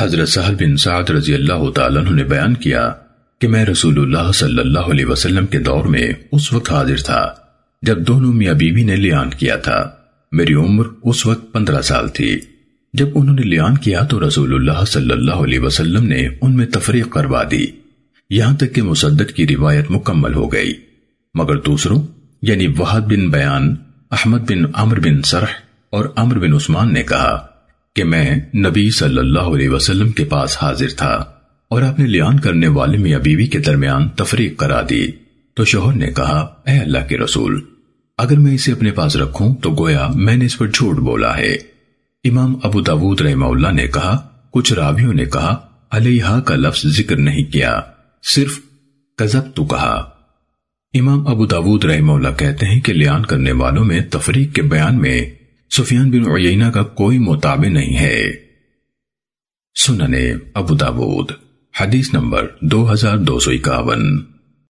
حضرت سہل بن سعد رضی اللہ تعالیٰ عنہ نے بیان کیا کہ میں رسول اللہ صلی اللہ علیہ وسلم کے دور میں اس وقت حاضر تھا، جب دونوں میاں بیوی نے لیان کیا تھا۔ میری عمر اس وقت پندرہ سال تھی۔ جب انہوں نے لیان کیا تو رسول اللہ صلی اللہ علیہ وسلم نے ان میں تفریق کروا دی۔ یہاں تک کہ مسدد کی روایت مکمل ہو گئی۔ مگر دوسروں یعنی وحد بن بیان، احمد بن عمر بن سرح اور عمر بن عثمان نے کہا کہ میں نبی صلی اللہ علیہ وسلم کے پاس حاضر تھا اور اپنے لیان کرنے والے میاں بیوی کے درمیان تفریق کرا دی۔ تو شوہر نے کہا، اے اللہ کے رسول، اگر میں اسے اپنے پاس رکھوں تو گویا میں نے اس پر جھوٹ بولا ہے۔ امام ابو داود رحمہ اللہ نے کہا، کچھ راویوں نے کہا علیہ کا لفظ ذکر نہیں کیا، صرف کذب تو کہا۔ امام ابو داود رحمہ اللہ کہتے ہیں کہ لیان کرنے والوں میں تفریق کے بیان میں سفیان بن عیینہ کا کوئی مطابع نہیں ہے۔ سننے ابو داود، حدیث نمبر دو ہزار دو سو اکاون۔